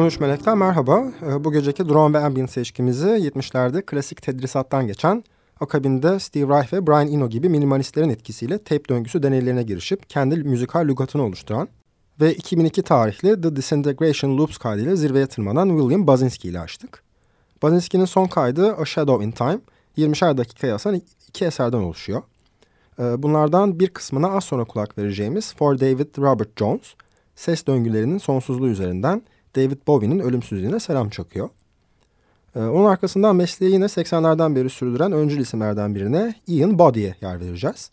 13 Melek'ten merhaba. Ee, bu geceki drone ve ambient seçkimizi 70'lerde klasik tedrisattan geçen, akabinde Steve Reich ve Brian Eno gibi minimalistlerin etkisiyle tape döngüsü deneylerine girişip kendi müzikal lügatını oluşturan ve 2002 tarihli The Disintegration Loops kaydıyla zirveye tırmanan William Basinski ile açtık. Basinski'nin son kaydı A Shadow in Time, 20'şer dakika yasan iki eserden oluşuyor. Ee, bunlardan bir kısmına az sonra kulak vereceğimiz For David Robert Jones, ses döngülerinin sonsuzluğu üzerinden David Bowie'nin ölümsüzlüğüne selam çakıyor. Ee, onun arkasından mesleği yine 80'lerden beri sürdüren öncül isimlerden birine Ian Body'ye yer vereceğiz.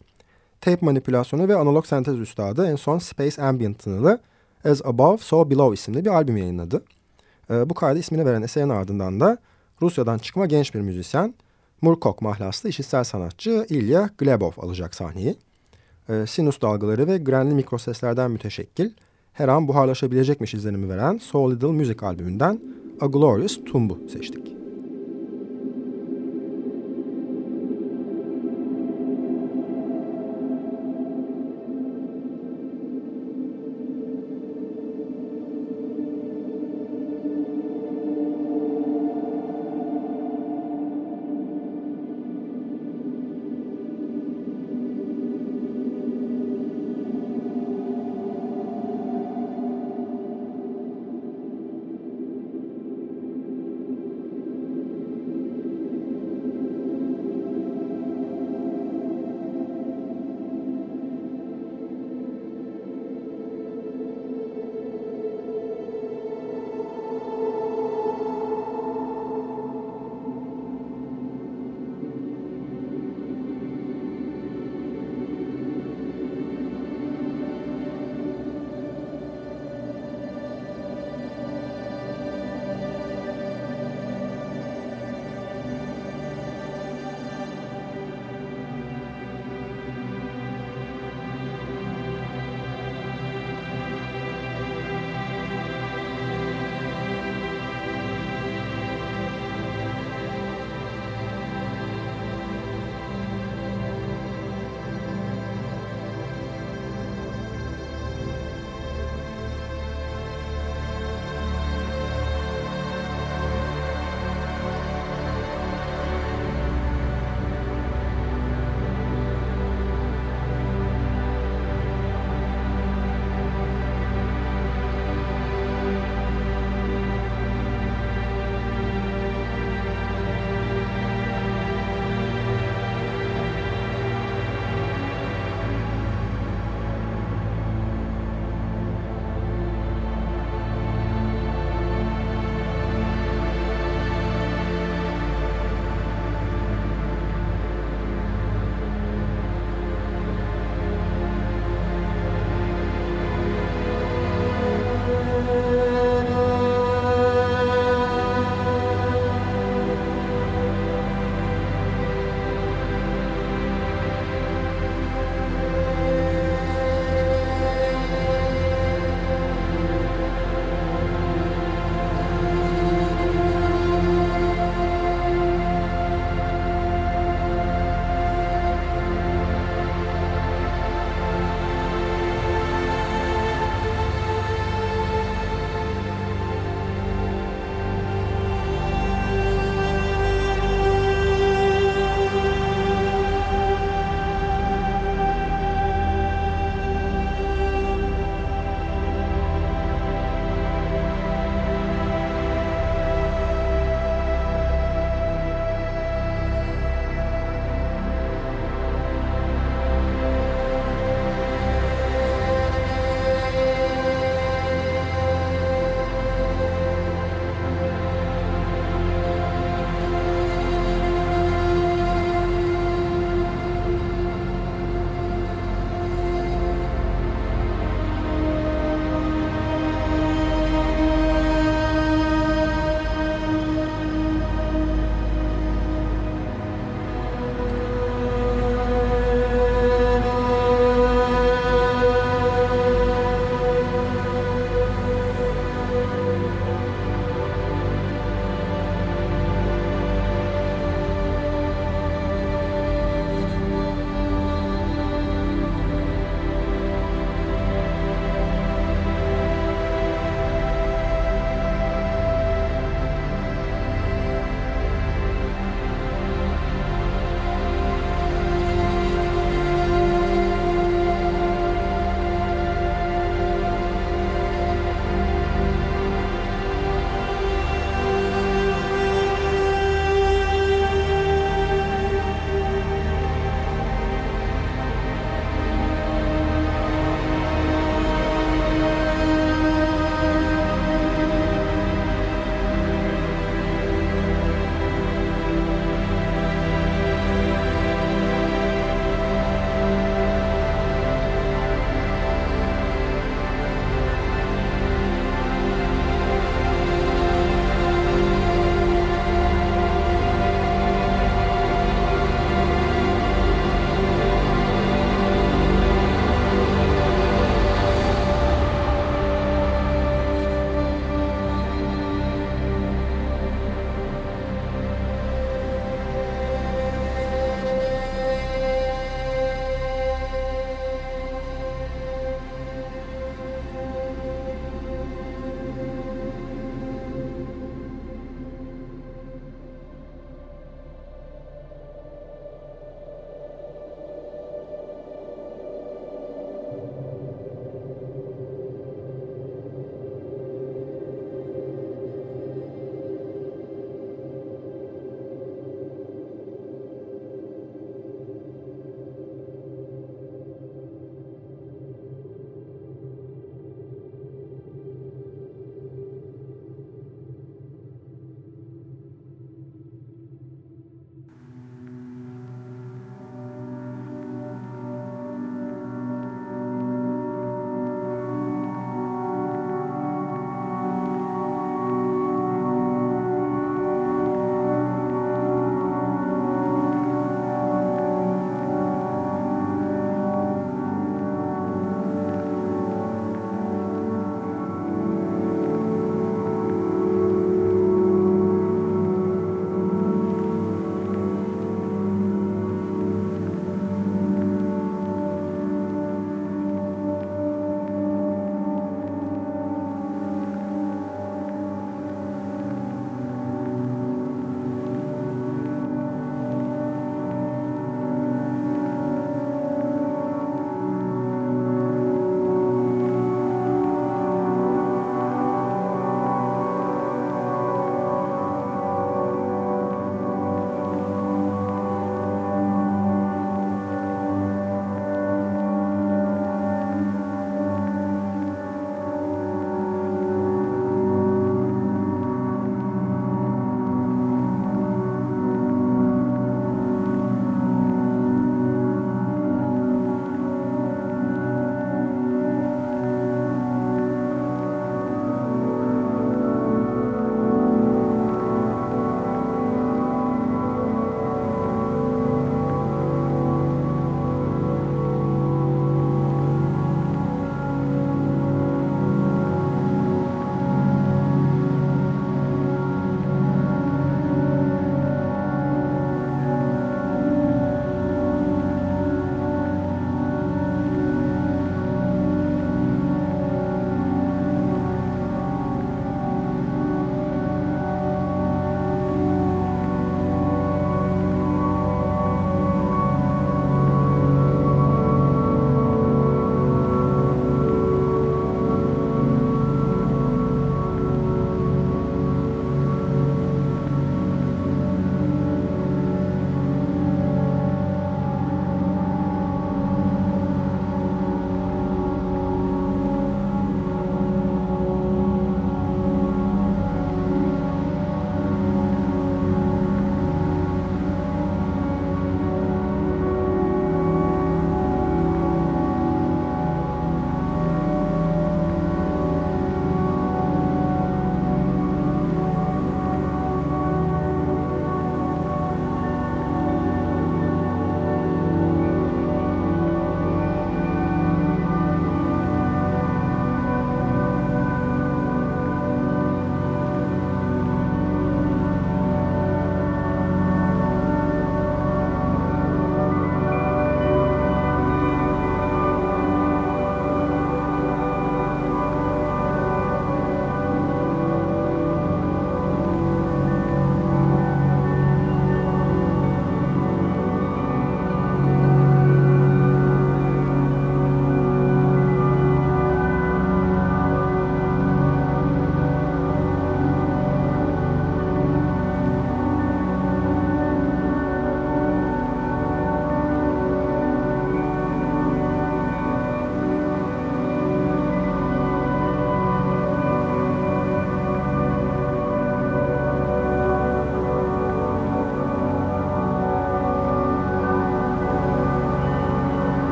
Tape manipülasyonu ve analog sentez üstadı en son Space Ambient tınılı As Above So Below isimli bir albüm yayınladı. Ee, bu kaydı ismini veren eserin ardından da Rusya'dan çıkma genç bir müzisyen Murkok mahlaslı işitsel sanatçı Ilya Glebov alacak sahneyi. Ee, sinus dalgaları ve grenli mikroseslerden müteşekkil her an buharlaşabilecekmiş izlenimi veren Soul Little Music albümünden A Glorious Tomb'u seçtik.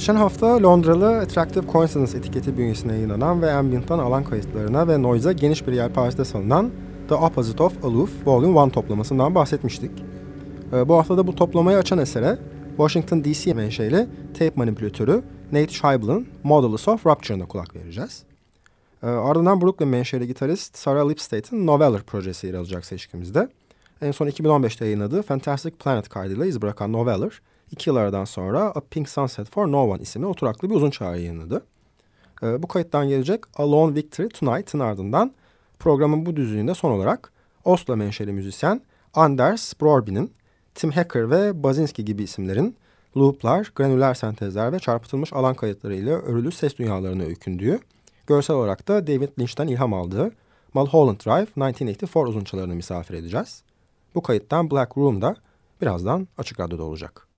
Geçen hafta Londralı Attractive Coincidence etiketi bünyesine yayınlanan ve ambient'tan alan kayıtlarına ve noise'a geniş bir yelpazede salınan The Opposite of Aloof Volume 1 toplamasından bahsetmiştik. Ee, bu hafta da bu toplamayı açan esere Washington DC menşeli tape manipülatörü Nate Scheibel'ın Models of Rupture'ına kulak vereceğiz. Ee, ardından Brooklyn menşeli gitarist Sarah Lipstate'in Noveller projesi yer alacak seçkimizde. En son 2015'te yayınladığı Fantastic Planet kaydıyla iz bırakan Noveller, iki yıl aradan sonra A Pink Sunset for No One isimli oturaklı bir uzun çağrı yayınladı. Ee, bu kayıttan gelecek A Lone Victory Tonight'ın ardından programın bu düzlüğünde son olarak Oslo menşeli müzisyen Anders Brorby'nin Tim Hacker ve Bazinski gibi isimlerin looplar, granüler sentezler ve çarpıtılmış alan kayıtları ile örülü ses dünyalarına öykündüğü, görsel olarak da David Lynch'ten ilham aldığı Mulholland Drive 1984 uzunçalarını misafir edeceğiz. Bu kayıttan Black Room'da birazdan Açık Radyo'da olacak.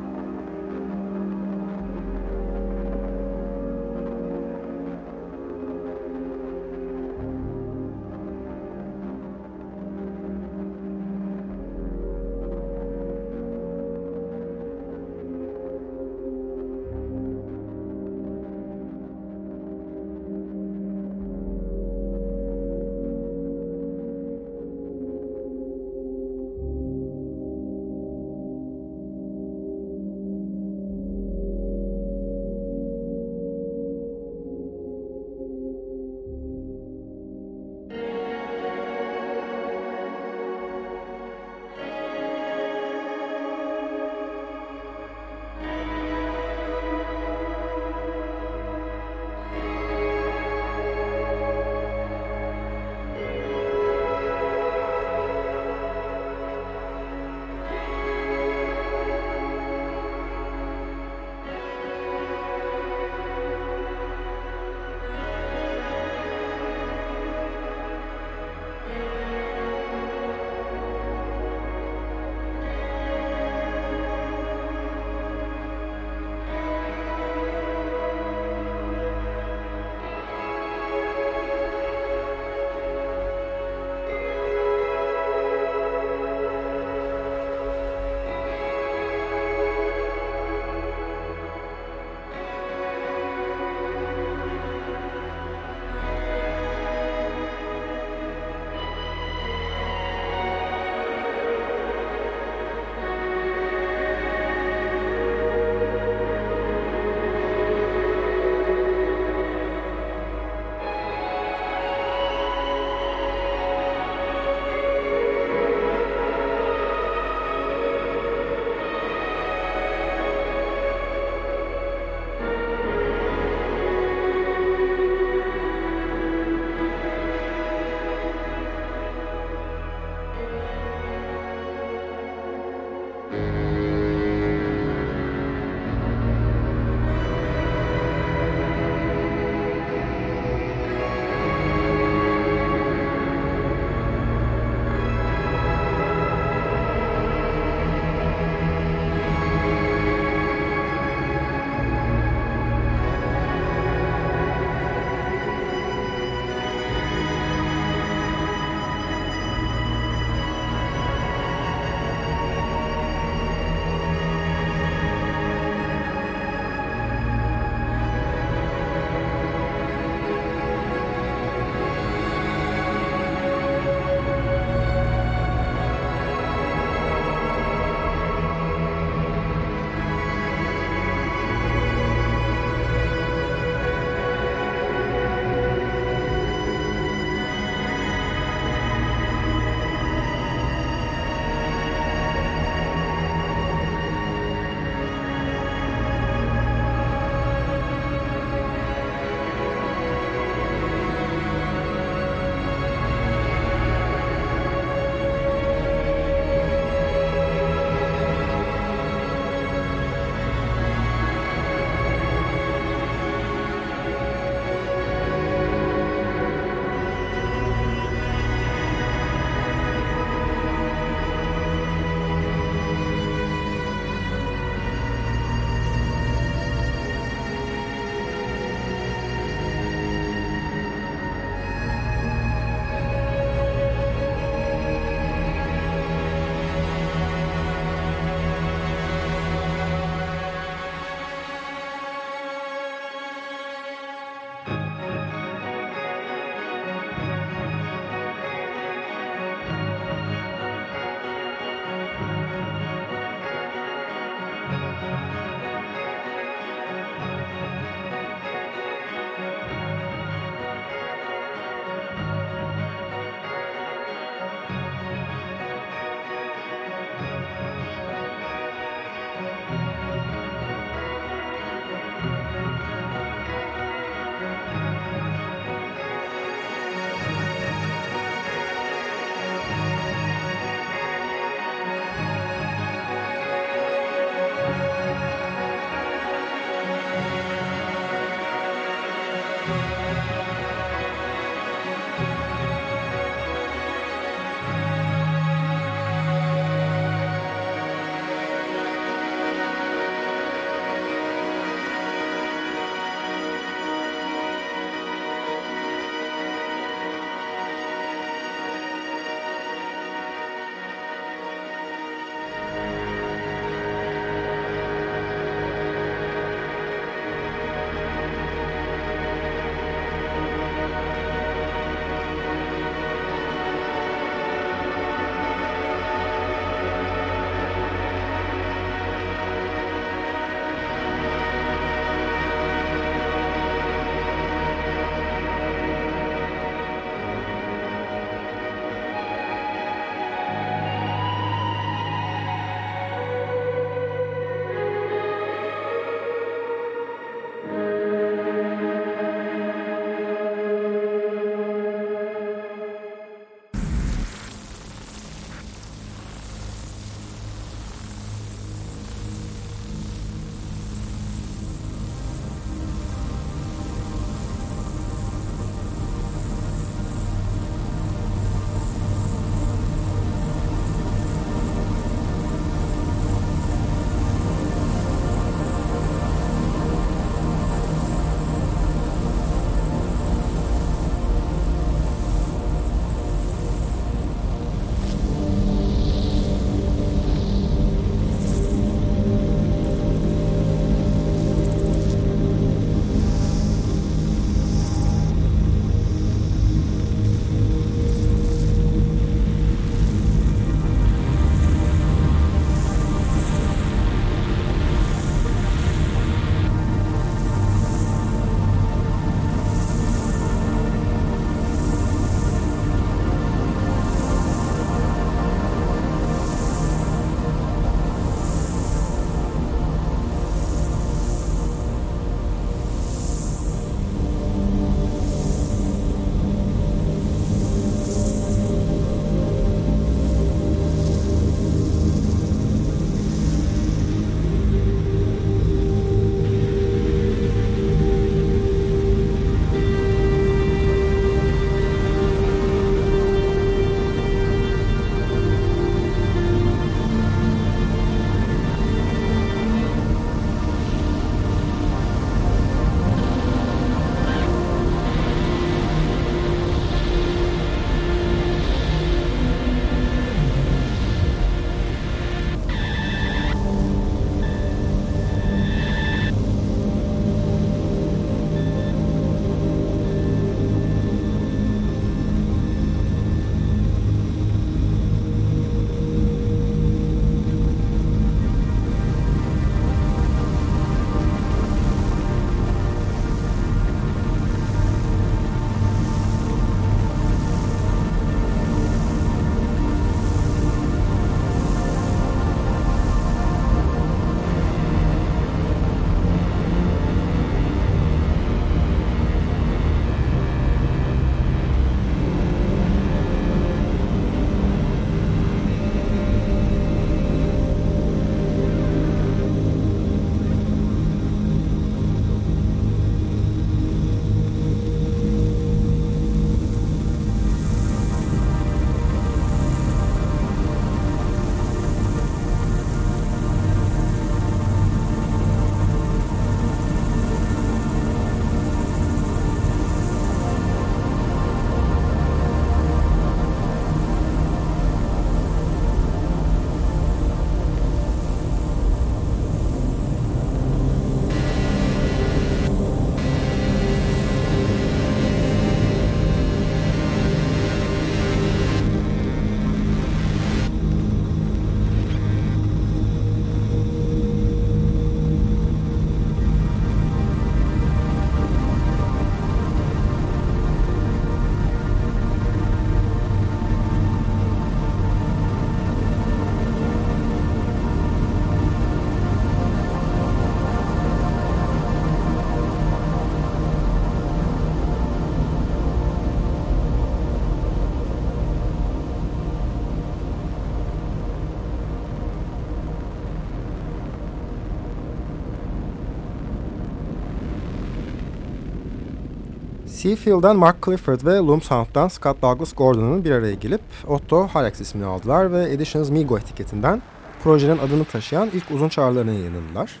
Seafield'dan Mark Clifford ve Loomsound'dan Scott Douglas Gordon'un bir araya gelip Otto Harax ismini aldılar ve Editions Migo etiketinden projenin adını taşıyan ilk uzun çağrılarını yayınladılar.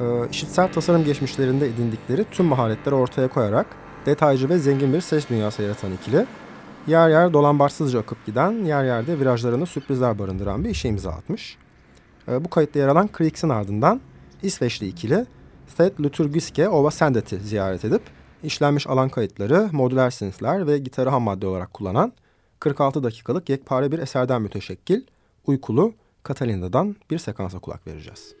Ee, işitsel tasarım geçmişlerinde edindikleri tüm maharetleri ortaya koyarak detaycı ve zengin bir ses dünyası yaratan ikili, yer yer dolambaçsızca akıp giden, yer yerde virajlarını sürprizler barındıran bir işe imza atmış. Ee, bu kayıtta yer alan Creeks'in ardından İsveçli ikili Sted Luturgiske Ova Sendet'i ziyaret edip işlenmiş alan kayıtları, modüler synthler ve gitarı ham madde olarak kullanan 46 dakikalık yekpare bir eserden müteşekkil, uykulu Catalina'dan bir sekansa kulak vereceğiz.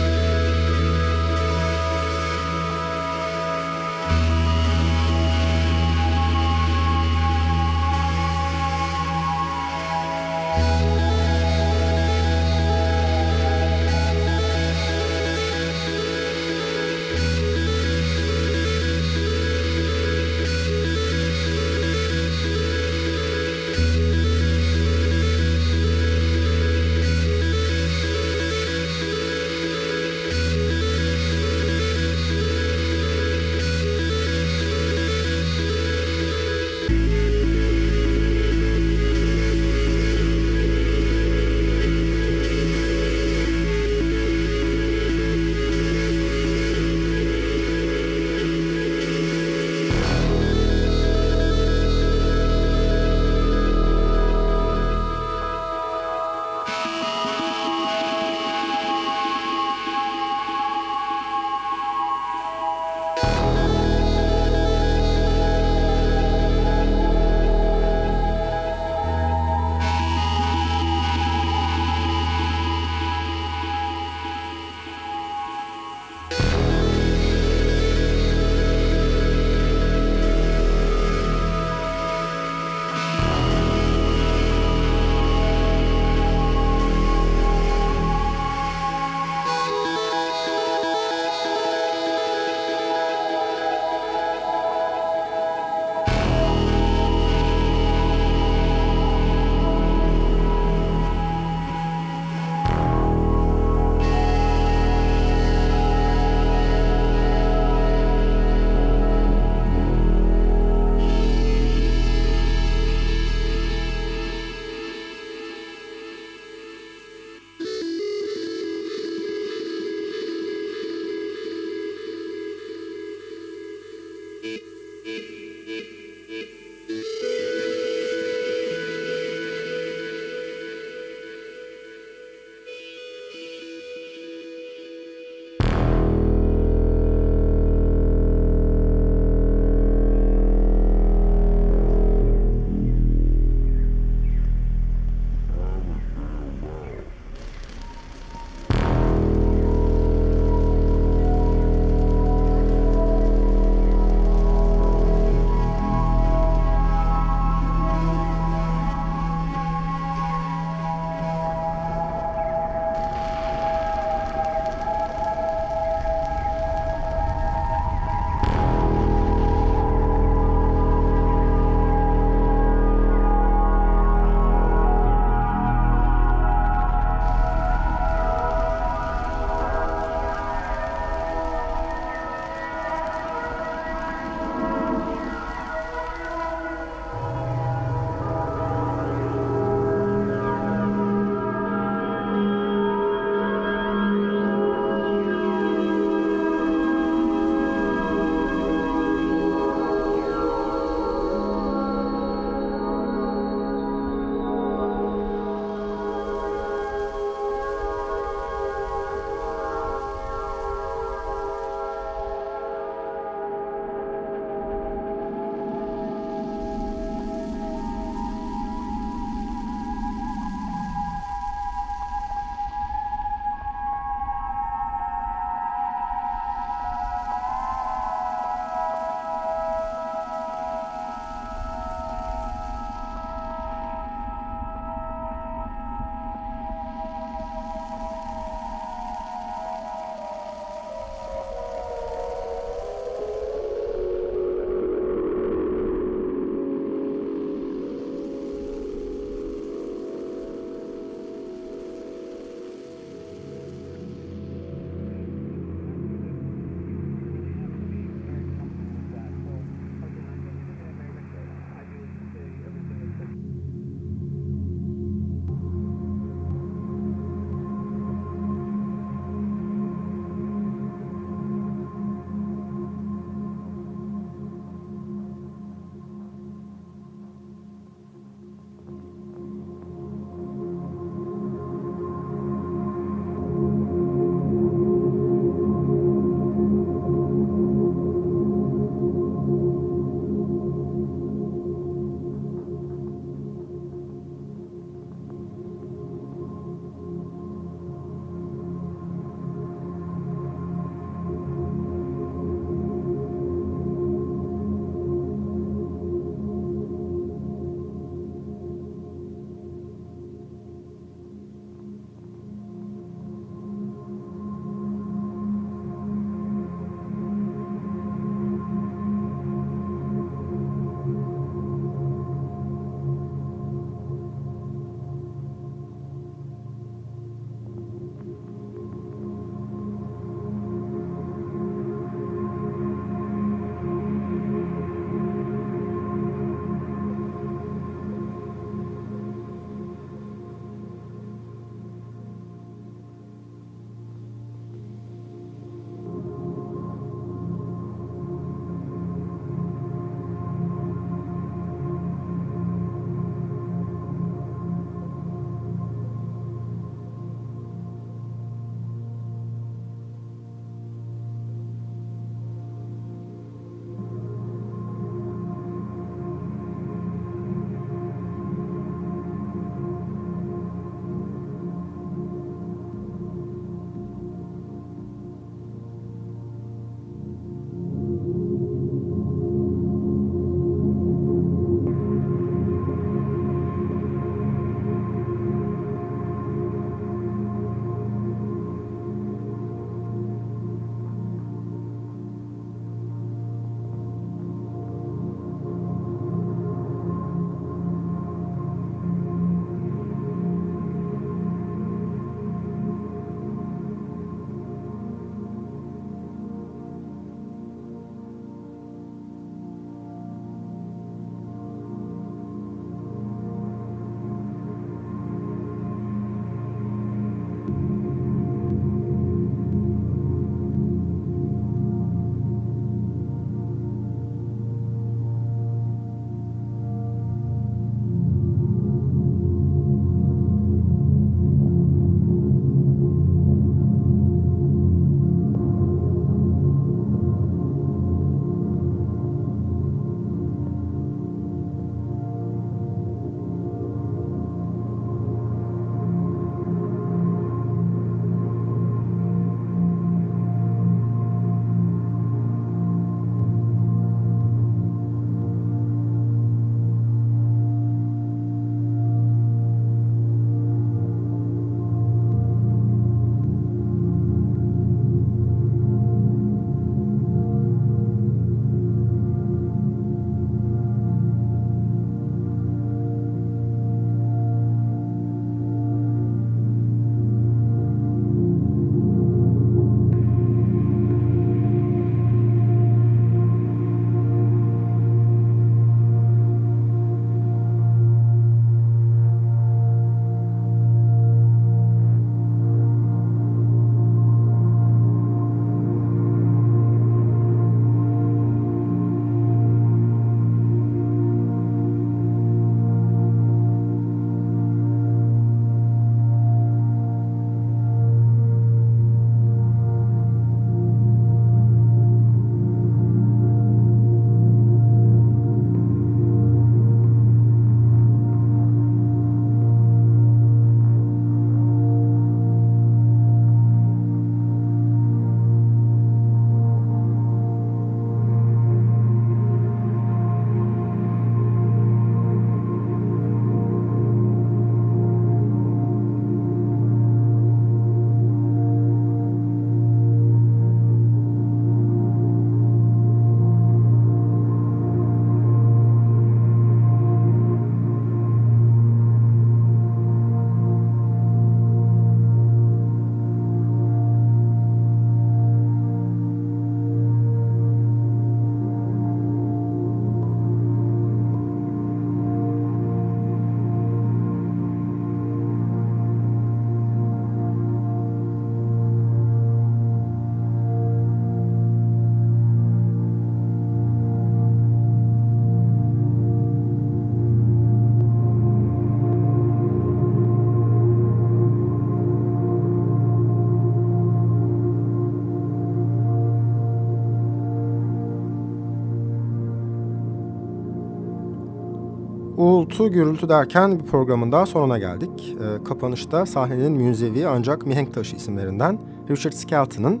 Uğultu gürültü derken bir programın daha sonuna geldik. E, kapanışta sahnenin münzevi ancak mihenk taşı isimlerinden Richard Skelton'ın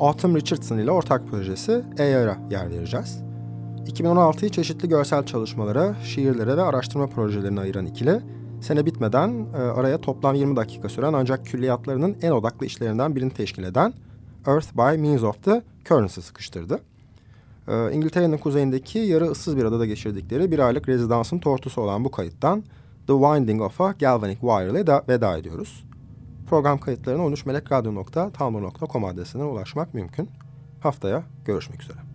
Autumn Richardson ile ortak projesi AR'a yer vereceğiz. 2016'yı çeşitli görsel çalışmalara, şiirlere ve araştırma projelerine ayıran ikili, sene bitmeden e, araya toplam 20 dakika süren ancak külliyatlarının en odaklı işlerinden birini teşkil eden Earth by Means of the Currency sıkıştırdı. E, İngiltere'nin kuzeyindeki yarı ıssız bir adada geçirdikleri bir aylık rezidansın tortusu olan bu kayıttan The Winding of a Galvanic Wire ile veda ediyoruz. Program kayıtlarına 13melekradyo.tumblr.com adresine ulaşmak mümkün. Haftaya görüşmek üzere.